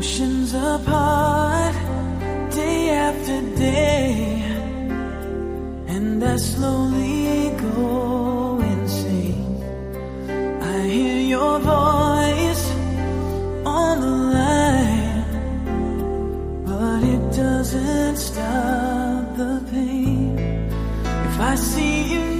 Oceans apart, day after day, and I slowly go insane. I hear your voice on the line, but it doesn't stop the pain. If I see you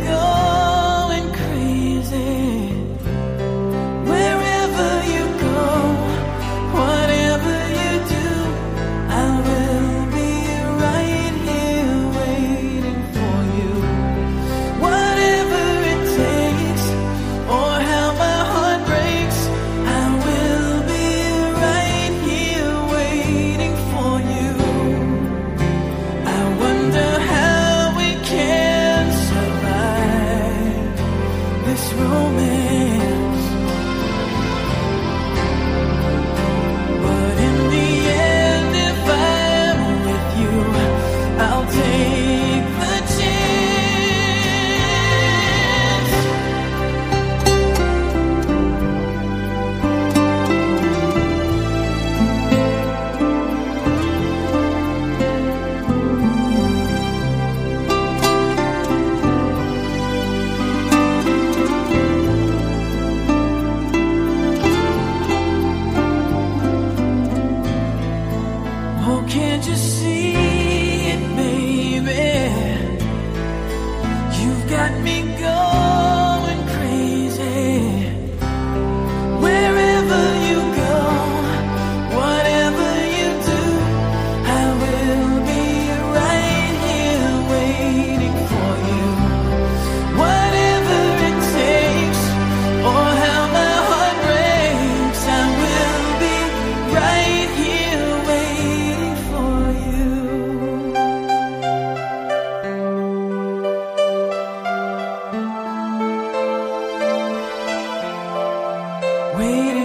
got me going. waiting.